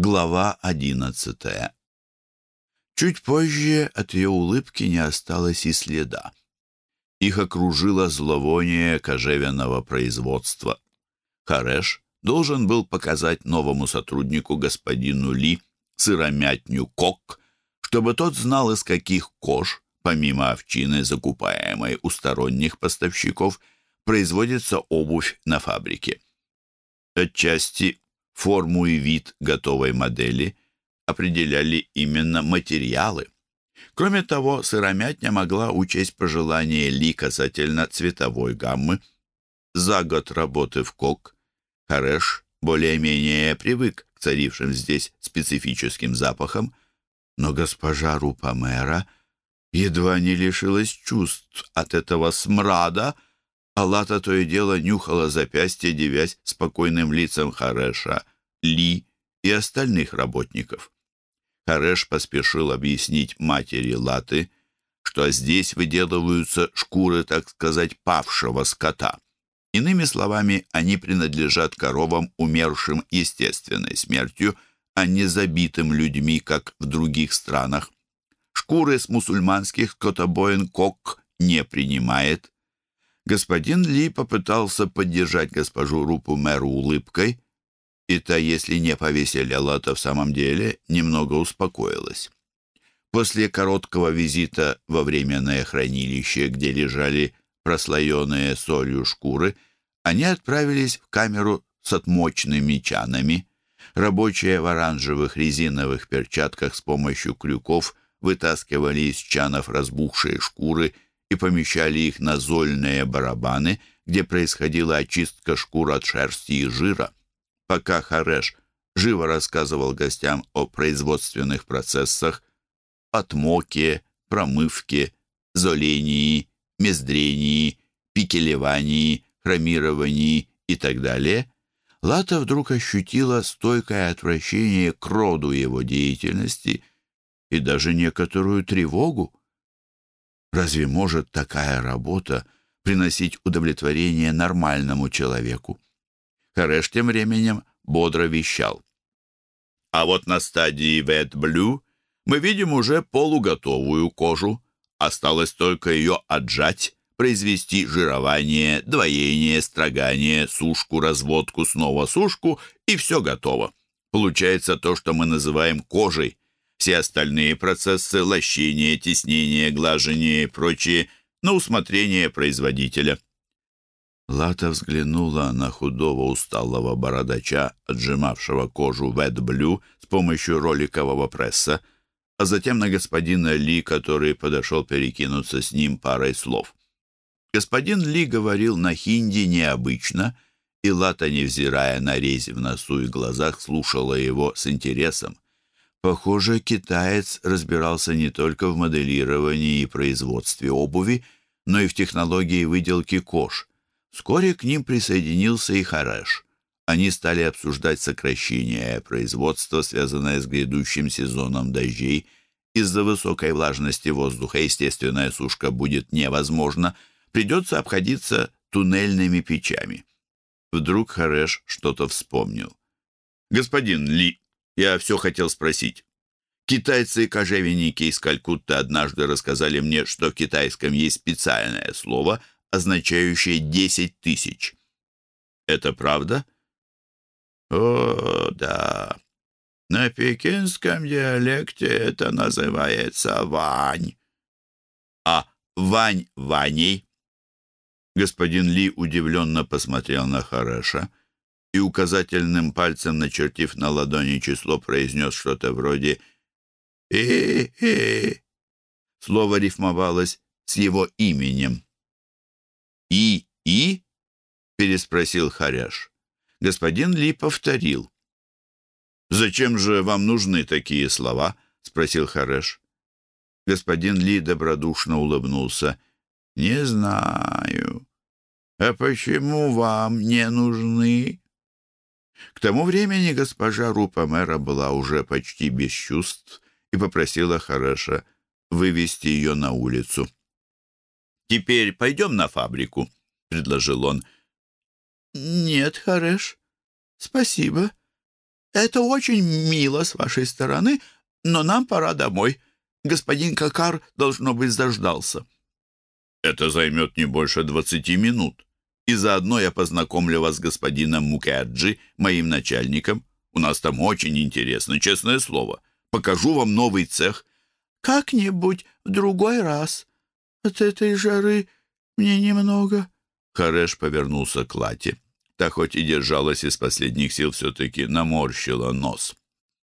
Глава одиннадцатая. Чуть позже от ее улыбки не осталось и следа. Их окружило зловоние кожевенного производства. Хареш должен был показать новому сотруднику господину Ли сыромятню кок, чтобы тот знал, из каких кож, помимо овчины, закупаемой у сторонних поставщиков, производится обувь на фабрике. Отчасти форму и вид готовой модели определяли именно материалы. Кроме того, сыромятня могла учесть пожелания Ли касательно цветовой гаммы. За год работы в КОК Хареш более-менее привык к царившим здесь специфическим запахам, но госпожа Рупамера едва не лишилась чувств от этого смрада, Алата то и дело нюхала запястье, девясь спокойным лицом Хареша, Ли и остальных работников. Хареш поспешил объяснить матери Латы, что здесь выделываются шкуры, так сказать, павшего скота. Иными словами, они принадлежат коровам, умершим естественной смертью, а не забитым людьми, как в других странах. Шкуры с мусульманских скотобоин Кок не принимает. Господин Ли попытался поддержать госпожу Рупу мэру улыбкой, и та, если не повеселяла, то в самом деле немного успокоилась. После короткого визита во временное хранилище, где лежали прослоенные солью шкуры, они отправились в камеру с отмочными чанами. Рабочие в оранжевых резиновых перчатках с помощью крюков вытаскивали из чанов разбухшие шкуры и помещали их на зольные барабаны, где происходила очистка шкур от шерсти и жира. Пока Хареш живо рассказывал гостям о производственных процессах, отмоке, промывке, золении, мездрении, пикелевании, хромировании и так далее, Лата вдруг ощутила стойкое отвращение к роду его деятельности и даже некоторую тревогу. Разве может такая работа приносить удовлетворение нормальному человеку? Хареш тем временем бодро вещал. А вот на стадии Wet Blue мы видим уже полуготовую кожу. Осталось только ее отжать, произвести жирование, двоение, строгание, сушку, разводку, снова сушку, и все готово. Получается то, что мы называем кожей. Все остальные процессы – лощение, теснение, глажение и прочее – на усмотрение производителя. Лата взглянула на худого усталого бородача, отжимавшего кожу Вэт-Блю с помощью роликового пресса, а затем на господина Ли, который подошел перекинуться с ним парой слов. Господин Ли говорил на хинди необычно, и Лата, невзирая на резь в носу и глазах, слушала его с интересом. Похоже, китаец разбирался не только в моделировании и производстве обуви, но и в технологии выделки кож. Вскоре к ним присоединился и Хареш. Они стали обсуждать сокращение производства, связанное с грядущим сезоном дождей. Из-за высокой влажности воздуха естественная сушка будет невозможна. Придется обходиться туннельными печами. Вдруг Хареш что-то вспомнил. «Господин Ли, я все хотел спросить. Китайцы-кожевенники из Калькутты однажды рассказали мне, что в китайском есть специальное слово — означающее десять тысяч. Это правда? О, да. На пекинском диалекте это называется вань. А вань ваней? Господин Ли удивленно посмотрел на Хареша и указательным пальцем, начертив на ладони число, произнес что-то вроде «э-э». Слово рифмовалось с его именем. «И-и?» — переспросил Харяш. Господин Ли повторил. «Зачем же вам нужны такие слова?» — спросил Хареш. Господин Ли добродушно улыбнулся. «Не знаю. А почему вам не нужны?» К тому времени госпожа Рупа мэра была уже почти без чувств и попросила Хареша вывести ее на улицу. «Теперь пойдем на фабрику», — предложил он. «Нет, Хареш, спасибо. Это очень мило с вашей стороны, но нам пора домой. Господин Какар, должно быть, заждался». «Это займет не больше двадцати минут. И заодно я познакомлю вас с господином Мукерджи, моим начальником. У нас там очень интересно, честное слово. Покажу вам новый цех». «Как-нибудь в другой раз. От этой жары мне немного...» Хареш повернулся к Лате. Та хоть и держалась из последних сил, все-таки наморщила нос.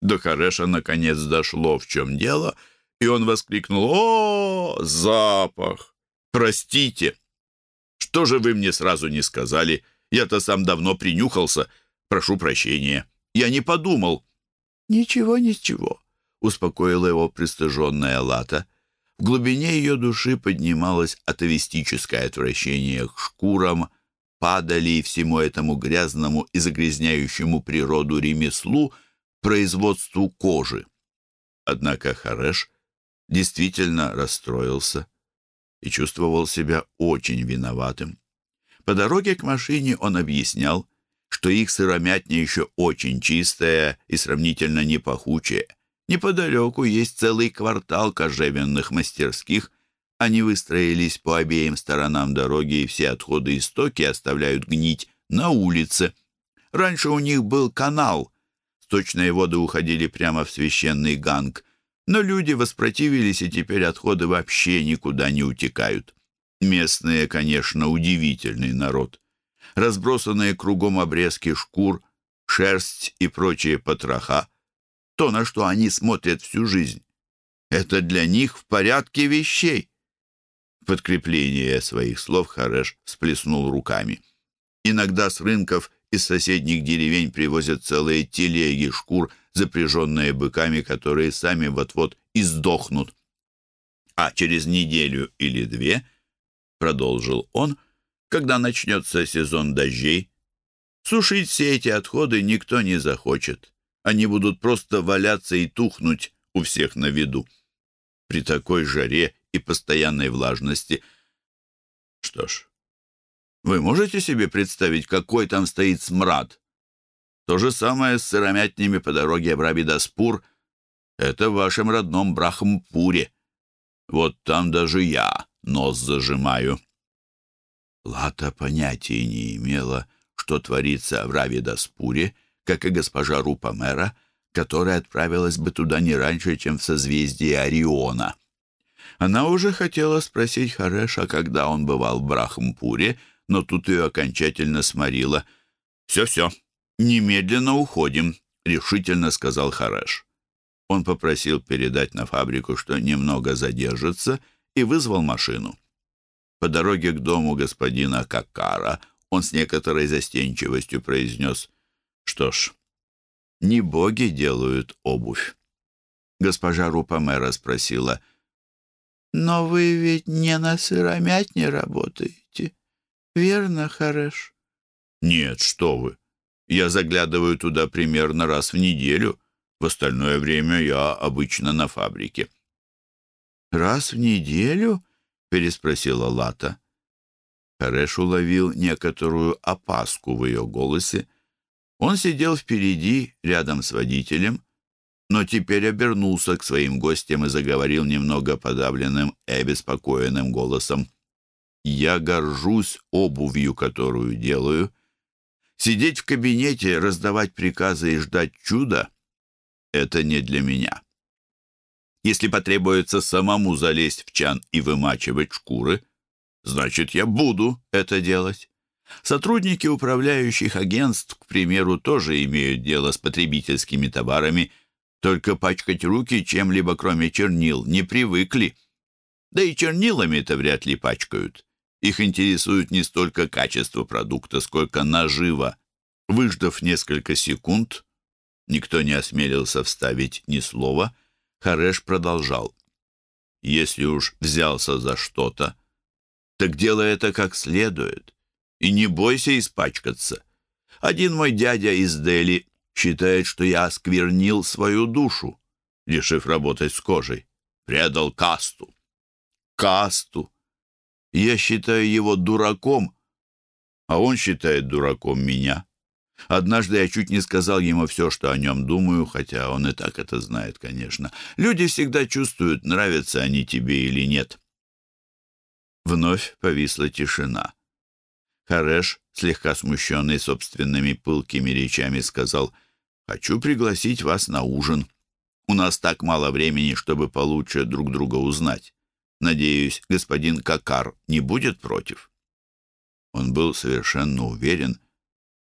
До Хареша наконец дошло, в чем дело, и он воскликнул «О, запах! Простите! Что же вы мне сразу не сказали? Я-то сам давно принюхался. Прошу прощения. Я не подумал». «Ничего, ничего», — успокоила его пристыженная Лата. В глубине ее души поднималось атовистическое отвращение к шкурам, падали и всему этому грязному и загрязняющему природу ремеслу, производству кожи. Однако Хареш действительно расстроился и чувствовал себя очень виноватым. По дороге к машине он объяснял, что их сыромятня еще очень чистая и сравнительно не пахучая. Неподалеку есть целый квартал кожевенных мастерских. Они выстроились по обеим сторонам дороги, и все отходы и стоки оставляют гнить на улице. Раньше у них был канал. Сточные воды уходили прямо в священный ганг. Но люди воспротивились, и теперь отходы вообще никуда не утекают. Местные, конечно, удивительный народ. Разбросанные кругом обрезки шкур, шерсть и прочие потроха — то, на что они смотрят всю жизнь. Это для них в порядке вещей. Подкрепление своих слов Хареш всплеснул руками. Иногда с рынков из соседних деревень привозят целые телеги шкур, запряженные быками, которые сами вот-вот издохнут. А через неделю или две, продолжил он, когда начнется сезон дождей, сушить все эти отходы никто не захочет. Они будут просто валяться и тухнуть у всех на виду. При такой жаре и постоянной влажности. Что ж, вы можете себе представить, какой там стоит смрад? То же самое с сыромятнями по дороге Абрабидаспур. Это в вашем родном Брахмпуре. Вот там даже я нос зажимаю. Лата понятия не имела, что творится в Равидаспуре, как и госпожа Рупамера, которая отправилась бы туда не раньше, чем в созвездии Ориона. Она уже хотела спросить Хареша, когда он бывал в Брахмпуре, но тут ее окончательно сморило. «Все-все, немедленно уходим», — решительно сказал Хареш. Он попросил передать на фабрику, что немного задержится, и вызвал машину. По дороге к дому господина Какара он с некоторой застенчивостью произнес, «Что ж, не боги делают обувь». Госпожа Рупамера спросила, «Но вы ведь не на сыромятне работаете?» Верно, Хареш? Нет, что вы. Я заглядываю туда примерно раз в неделю. В остальное время я обычно на фабрике. Раз в неделю? Переспросила Лата. Хареш уловил некоторую опаску в ее голосе. Он сидел впереди, рядом с водителем, но теперь обернулся к своим гостям и заговорил немного подавленным и обеспокоенным голосом. Я горжусь обувью, которую делаю. Сидеть в кабинете, раздавать приказы и ждать чуда — это не для меня. Если потребуется самому залезть в чан и вымачивать шкуры, значит, я буду это делать. Сотрудники управляющих агентств, к примеру, тоже имеют дело с потребительскими товарами, только пачкать руки чем-либо, кроме чернил, не привыкли. Да и чернилами-то вряд ли пачкают. Их интересует не столько качество продукта, сколько нажива. Выждав несколько секунд, никто не осмелился вставить ни слова, Хареш продолжал. «Если уж взялся за что-то, так делай это как следует. И не бойся испачкаться. Один мой дядя из Дели считает, что я осквернил свою душу, решив работать с кожей. Предал касту. Касту. Я считаю его дураком, а он считает дураком меня. Однажды я чуть не сказал ему все, что о нем думаю, хотя он и так это знает, конечно. Люди всегда чувствуют, нравятся они тебе или нет. Вновь повисла тишина. Хареш, слегка смущенный собственными пылкими речами, сказал, «Хочу пригласить вас на ужин. У нас так мало времени, чтобы получше друг друга узнать. Надеюсь, господин Какар не будет против». Он был совершенно уверен,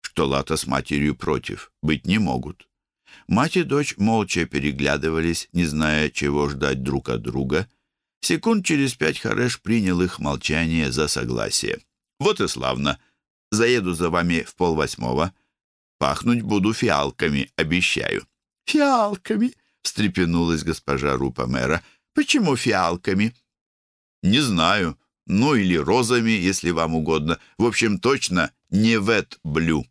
что Лата с матерью против, быть не могут. Мать и дочь молча переглядывались, не зная, чего ждать друг от друга. Секунд через пять Хареш принял их молчание за согласие. «Вот и славно. Заеду за вами в полвосьмого. Пахнуть буду фиалками, обещаю». «Фиалками?» — встрепенулась госпожа Рупа-мэра. «Почему фиалками?» «Не знаю. Ну или розами, если вам угодно. В общем, точно не вет-блю».